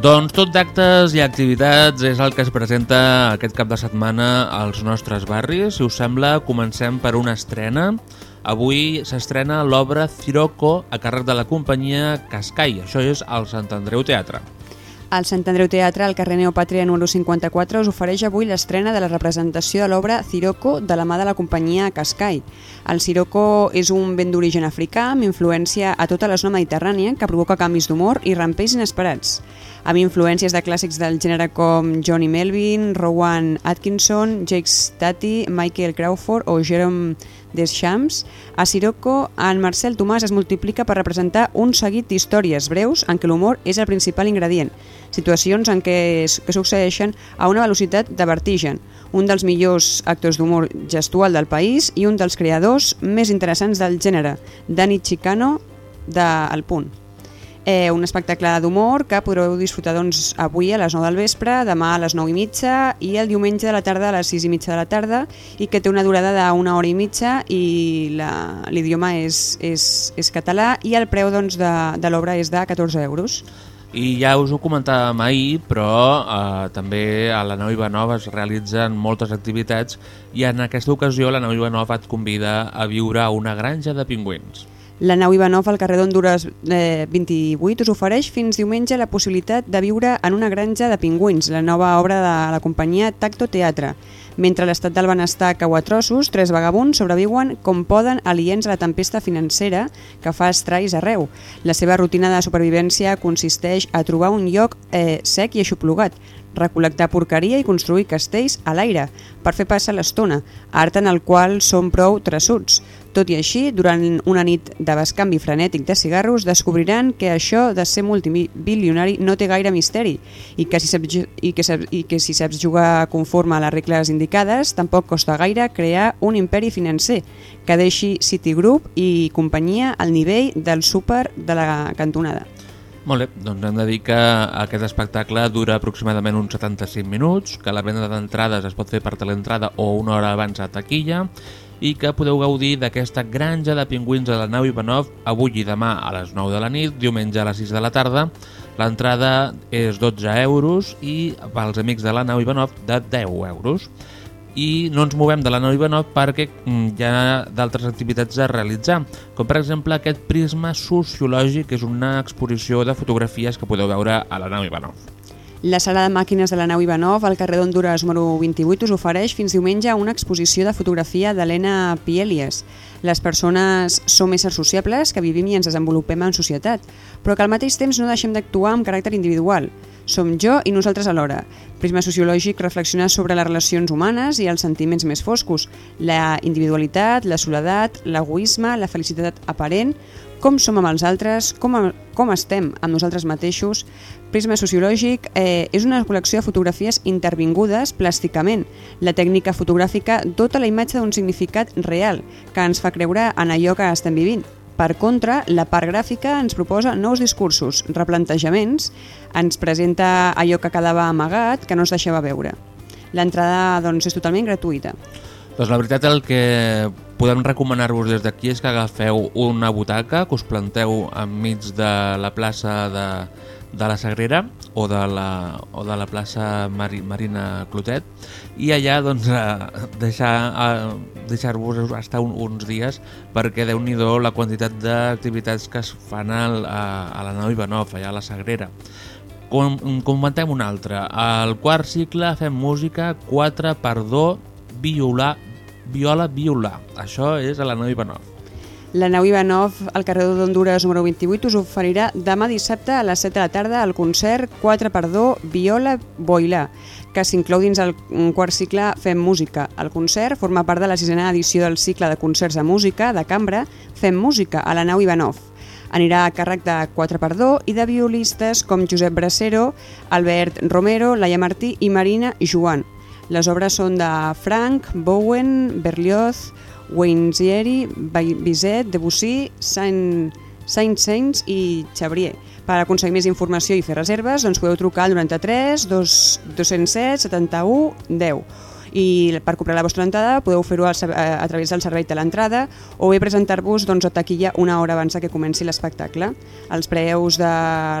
Doncs tot d'actes i activitats és el que es presenta aquest cap de setmana als nostres barris. Si us sembla, comencem per una estrena. Avui s'estrena l'obra Ciroco a càrrec de la companyia Cascai. Això és al Sant Andreu Teatre. El Sant Andreu Teatre, al carrer Neopàtria número 54, us ofereix avui l'estrena de la representació de l'obra Ciroco de la mà de la companyia Cascai. El Ciroco és un vent d'origen africà amb influència a tota la zona mediterrània que provoca canvis d'humor i rampells inesperats. Amb influències de clàssics del gènere com Johnny Melvin, Rowan Atkinson, Jake Stati, Michael Crawford o Jerome Deschamps, a Sirocco en Marcel Tomàs es multiplica per representar un seguit d'històries breus en què l'humor és el principal ingredient, situacions en què, es, que succeeixen a una velocitat de vertigen, un dels millors actors d'humor gestual del país i un dels creadors més interessants del gènere, Dani Chicano, de El Punt. Eh, un espectacle d'humor que podreu disfrutar doncs, avui a les 9 del vespre, demà a les 9 i mitja i el diumenge de la tarda a les 6 i mitja de la tarda i que té una durada d'una hora i mitja i l'idioma és, és, és català i el preu doncs, de, de l'obra és de 14 euros. I ja us ho comentàvem ahir, però eh, també a la nau Ivanov es realitzen moltes activitats i en aquesta ocasió la nau Ivanov et convida a viure a una granja de pingüins. La nau Ivanov al carrer d'Honduras eh, 28 us ofereix fins diumenge la possibilitat de viure en una granja de pingüins, la nova obra de la companyia Tacto Teatre. Mentre l'estat del benestar cau a trossos, tres vagabunds sobreviuen com poden aliens a la tempesta financera que fa estrais arreu. La seva rutina de supervivència consisteix a trobar un lloc eh, sec i aixoplugat, recol·lectar porqueria i construir castells a l'aire per fer passar l'estona, art en el qual són prou traçuts. Tot i així, durant una nit de bescanvi frenètic de cigarros, descobriran que això de ser multimilionari no té gaire misteri i que si saps, i que saps, i que si saps jugar conforme a les regles indicades, tampoc costa gaire crear un imperi financer que deixi Citigroup i companyia al nivell del súper de la cantonada. Molt bé, doncs hem de dir que aquest espectacle dura aproximadament uns 75 minuts, que la venda d'entrades es pot fer per teleentrada o una hora abans a taquilla i que podeu gaudir d'aquesta granja de pingüins a la nau Ivanov avui i demà a les 9 de la nit, diumenge a les 6 de la tarda. L'entrada és 12 euros i pels amics de la nau Ivanov de 10 euros. I no ens movem de la nau Ivanov perquè mm, hi ha d'altres activitats a realitzar, com per exemple aquest prisma sociològic, que és una exposició de fotografies que podeu veure a la nau Ivanov. La sala de màquines de la nau Ivanov, al carrer d'Honduras número 28, us ofereix fins diumenge una exposició de fotografia d'Helena Pielies. Les persones som éssers sociables que vivim i ens desenvolupem en societat, però que al mateix temps no deixem d'actuar amb caràcter individual. Som jo i nosaltres alhora. Prisma sociològic reflexiona sobre les relacions humanes i els sentiments més foscos, la individualitat, la soledat, l'egoisme, la felicitat aparent, com som amb els altres, com, com estem amb nosaltres mateixos. Prisma sociològic eh, és una col·lecció de fotografies intervingudes plàsticament. La tècnica fotogràfica dota la imatge d'un significat real que ens fa creure en allò que estem vivint. Per contra, la part gràfica ens proposa nous discursos, replantejaments, ens presenta allò que quedava amagat, que no es deixava veure. L'entrada doncs, és totalment gratuïta. Doncs la veritat el que podem recomanar-vos des d'aquí és que agafeu una butaca, que us planteu enmig de la plaça de, de la Sagrera o de la, o de la plaça Mari, Marina Clotet i allà doncs, eh, deixar, eh, deixar-vos estar un, uns dies perquè déu nhi la quantitat d'activitats que es fan al, a, a la nau Ivanov, allà a la Sagrera. Com, comentem un altre. Al quart cicle fem música 4 per 2 violar, viola, violar. Això és a la nau Ivanov. La nau Ivanov, al carrer d'Honduras número 28, us oferirà demà dissabte a les 7 de la tarda el concert 4x2 Viola Boila, que s'inclou dins el quart cicle Fem Música. El concert forma part de la sisena edició del cicle de concerts de música de cambra Fem Música a la nau Ivanov. Anirà a càrrec de 4x2 i de violistes com Josep Bracero, Albert Romero, Laia Martí i Marina Joan. Les obres són de Frank, Bowen, Berlioz, Weinzieri, Bizet, Debussy, Saint, Saint-Saëns i Chabrier. Per aconseguir més informació i fer reserves, doncs podeu trucar al 93 2, 207 71 10 i per comprar la vostra entrada podeu fer-ho a, a través del servei de l'entrada o bé presentar-vos doncs, a taquilla una hora abans que comenci l'espectacle. Els preus de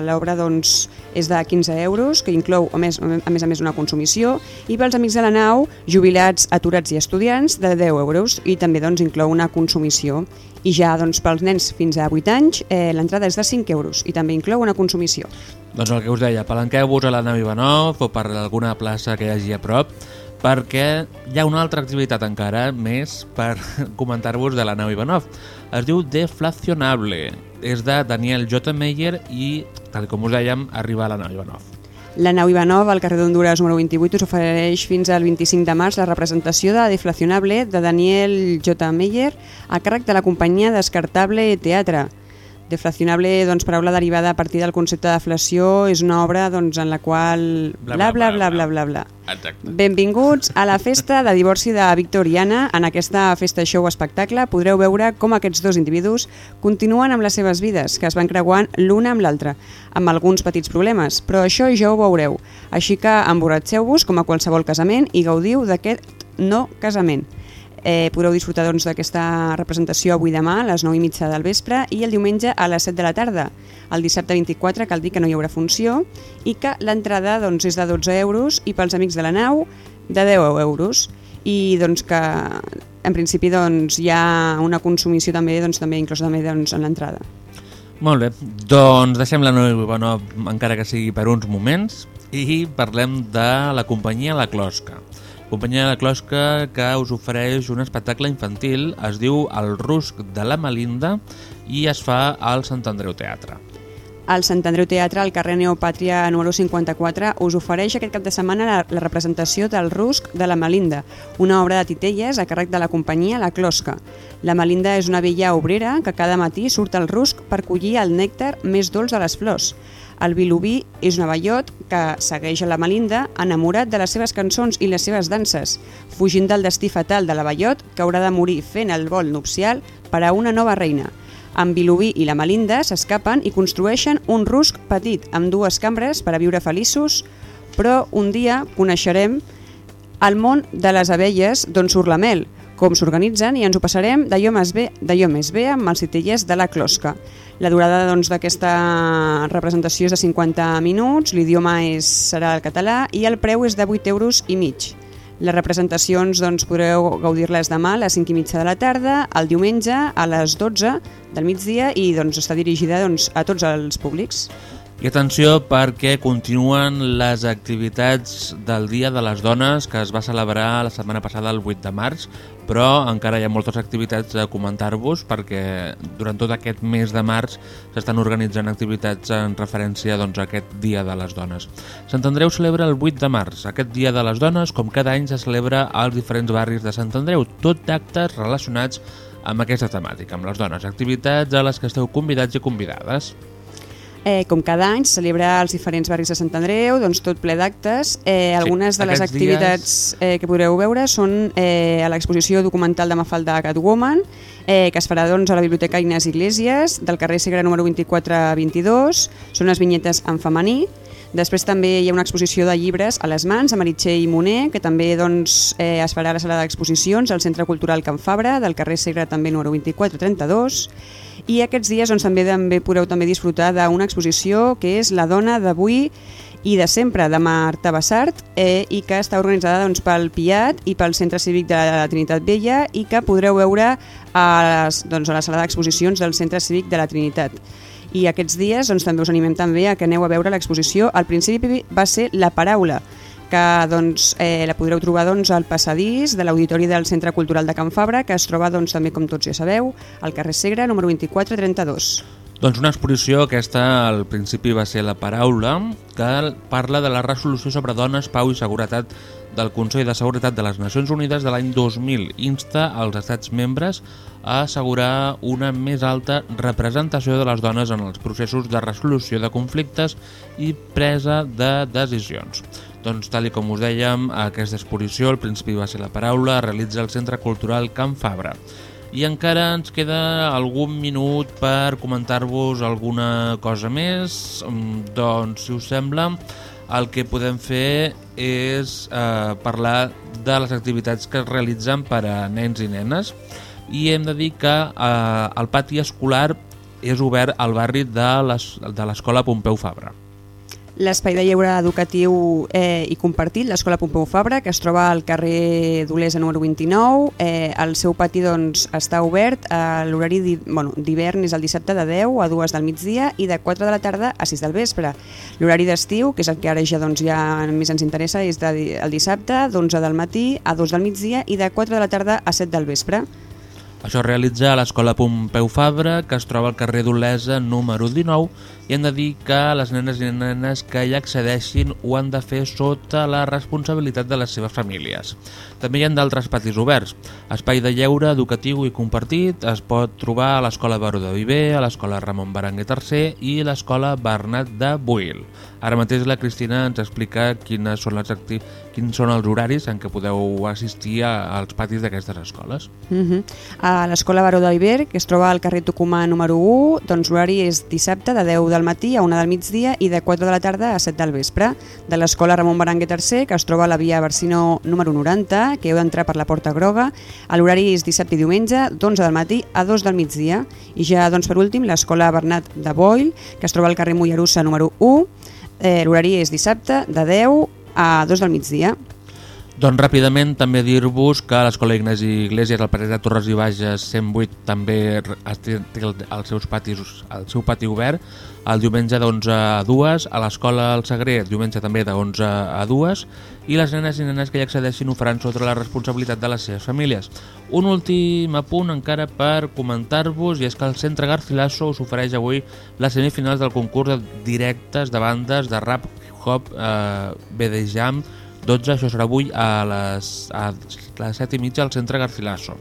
l'obra doncs, és de 15 euros, que inclou a més, a més a més una consumició, i pels amics de la nau, jubilats, aturats i estudiants, de 10 euros, i també doncs, inclou una consumició. I ja doncs, pels nens fins a 8 anys eh, l'entrada és de 5 euros i també inclou una consumició. Doncs el que us deia, palanqueu-vos a la nau Ivanov o per alguna plaça que hi hagi a prop perquè hi ha una altra activitat encara més per <laughs> comentar-vos de la nau Ivanov. Es diu Deflacionable. És de Daniel J. Meyer i, tal com us dèiem, arriba a la nau Ivanov. La nau Ivanov, al carrer d'Honduras número 28, us ofereix fins al 25 de març la representació de Deflacionable de Daniel J. Meyer a càrrec de la companyia Descartable Teatre. Deflacionable, doncs, paraula derivada a partir del concepte de deflació, és una obra doncs, en la qual... Bla, bla, bla, bla, bla, bla. Exacte. Benvinguts a la festa de divorci de Victoriana. En aquesta festa show espectacle podreu veure com aquests dos individus continuen amb les seves vides, que es van creuant l'una amb l'altra, amb alguns petits problemes, però això ja ho veureu. Així que emborratxeu-vos com a qualsevol casament i gaudiu d'aquest no casament. Eh, podreu disfrutar doncs, d'aquesta representació avui demà a les 9 i mitja del vespre i el diumenge a les 7 de la tarda. El dissabte 24 cal dir que no hi haurà funció i que l'entrada doncs, és de 12 euros i pels amics de la nau de 10 euros i doncs que en principi doncs, hi ha una consumició també, doncs, també inclosa també doncs, en l'entrada. Molt bé, doncs deixem la Noia Bueno encara que sigui per uns moments i parlem de la companyia La Closca. Companyia La Closca que us ofereix un espectacle infantil, es diu El Rusc de la Melinda i es fa al Sant Andreu Teatre. El Sant Andreu Teatre, al carrer Neopàtria número 54, us ofereix aquest cap de setmana la, la representació del Rusc de la Melinda, una obra de titelles a càrrec de la companyia La Closca. La Melinda és una vella obrera que cada matí surt al rusc per collir el nèctar més dolç de les flors. El Vilobí és un avallot que segueix a la Melinda enamorat de les seves cançons i les seves danses, fugint del destí fatal de l'avallot que haurà de morir fent el vol nupcial per a una nova reina. En Vilobí i la Melinda s'escapen i construeixen un rusc petit amb dues cambres per a viure feliços, però un dia coneixerem el món de les abelles d'on surt la mel, com s'organitzen i ens ho passarem d'allò més bé, més bé amb els citellers de la closca. La durada doncs, d'aquesta doncs, representació és de 50 minuts, l'idioma serà el català i el preu és de 8 euros i mig. Les representacions doncs, podreu gaudir-les demà a les 5 i mitja de la tarda, el diumenge a les 12 del migdia i doncs, està dirigida doncs, a tots els públics. I atenció perquè continuen les activitats del Dia de les Dones que es va celebrar la setmana passada el 8 de març, però encara hi ha moltes activitats a comentar-vos perquè durant tot aquest mes de març s'estan organitzant activitats en referència doncs, a aquest Dia de les Dones. Sant Andreu celebra el 8 de març. Aquest Dia de les Dones, com cada any, se celebra als diferents barris de Sant Andreu, tot d'actes relacionats amb aquesta temàtica, amb les dones, activitats a les que esteu convidats i convidades. Eh, com cada any, celebra als diferents barris de Sant Andreu, doncs tot ple d'actes. Eh, algunes de les activitats dies... eh, que podreu veure són eh, a l'exposició documental de Mafalda Catwoman, eh, que es farà doncs, a la Biblioteca Ignasi Iglesias, del carrer Segre número 24-22, són les vinyetes en femení, Després també hi ha una exposició de llibres a les mans, a Meritxell i Moner, que també doncs, eh, es farà a la sala d'exposicions al Centre Cultural Can Fabra, del carrer Segre també número 2432. I aquests dies doncs, també, també podreu també disfrutar d'una exposició que és La dona d'avui i de sempre, de Marta Bassart, eh, i que està organitzada doncs, pel PIAT i pel Centre Cívic de la Trinitat Vella i que podreu veure a, les, doncs, a la sala d'exposicions del Centre Cívic de la Trinitat i aquests dies doncs, també us animem també a que aneu a veure l'exposició. Al principi va ser La Paraula, que doncs, eh, la podreu trobar doncs, al passadís de l'Auditori del Centre Cultural de Can Fabra, que es troba doncs, també, com tots ja sabeu, al carrer Segre, número 2432. Doncs una exposició, aquesta al principi va ser la paraula, que parla de la resolució sobre dones, pau i seguretat del Consell de Seguretat de les Nacions Unides de l'any 2000 insta als estats membres a assegurar una més alta representació de les dones en els processos de resolució de conflictes i presa de decisions. Doncs, tal com us dèiem, aquesta exposició, al principi va ser la paraula, realitza el Centre Cultural Can Fabra. I encara ens queda algun minut per comentar-vos alguna cosa més. Mm, doncs, si us sembla, el que podem fer és eh, parlar de les activitats que es realitzen per a nens i nenes. I hem de dir que eh, el pati escolar és obert al barri de l'escola Pompeu Fabra l'espai de lleure educatiu eh, i compartit, l'Escola Pompeu Fabra, que es troba al carrer d'Olesa número 29. Eh, el seu pati doncs, està obert, a l'horari d'hivern bueno, és el dissabte de 10 a 2 del migdia i de 4 de la tarda a 6 del vespre. L'horari d'estiu, que és el que ara ja, doncs, ja més ens interessa, és de, el dissabte d'11 del matí a 2 del migdia i de 4 de la tarda a 7 del vespre. Això es realitza a l'Escola Pompeu Fabra, que es troba al carrer d'Olesa número 19, i hem de dir que les nenes i nenes que hi accedeixin ho han de fer sota la responsabilitat de les seves famílies. També hi ha d'altres patis oberts. Espai de lleure educatiu i compartit es pot trobar a l'Escola Baró de Viver, a l'Escola Ramon Berenguer III i l'Escola Bernat de Buil. Ara mateix la Cristina ens explica quines són, les acti quins són els horaris en què podeu assistir als patis d'aquestes escoles. Uh -huh. A l'escola Baró de Viver, que es troba al carrer Tucumà número 1, doncs l'horari és dissabte de 10 del matí a 1 del migdia i de 4 de la tarda a 7 del vespre. De l'escola Ramon Berenguer III, que es troba a la via Barsino número 90, que heu d'entrar per la Porta Groga. L'horari és dissabte i diumenge, d'11 del matí a 2 del migdia. I ja, doncs, per últim, l'escola Bernat de Boil, que es troba al carrer Mollerussa número 1. Eh, l'horari és dissabte de 10 a 2 del migdia. Doncs ràpidament també dir-vos que l'Escola Ignasi Iglesias, al carrer de Torres i Bages 108, també té els seus patis, el seu pati obert el diumenge d'11 a 2, a l'Escola al Sagrer diumenge també de 11 a 2 i les nenes i nenes que hi accedeixin ho faran sota la responsabilitat de les seves famílies. Un últim apunt encara per comentar-vos i és que el Centre Garcilaso us ofereix avui les semifinals del concurs de directes de bandes de rap, hip-hop, eh, BD Jam, 12, això serà avui a les, a les 7 i mitja al centre Garcilaso.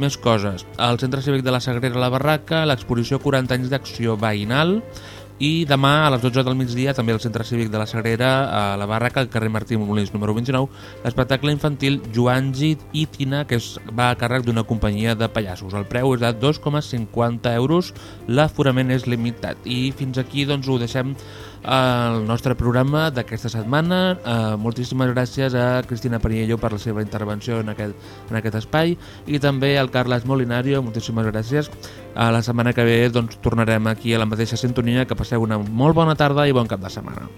Més coses. Al centre cívic de la Sagrera La Barraca, l'exposició 40 anys d'acció veïnal i demà a les 12 del migdia també al centre cívic de la Sagrera a la Barraca, al carrer Martí Molins número 29, l'espectacle infantil Joangi i Tina que es va a càrrec d'una companyia de pallassos. El preu és de 2,50 euros, l'aforament és limitat i fins aquí doncs ho deixem el nostre programa d'aquesta setmana. Uh, moltíssimes gràcies a Cristina Paniello per la seva intervenció en aquest, en aquest espai i també al Carles Molinario, moltíssimes gràcies. A la setmana que ve doncs, tornarem aquí a la mateixa sintonia, que passeu una molt bona tarda i bon cap de setmana.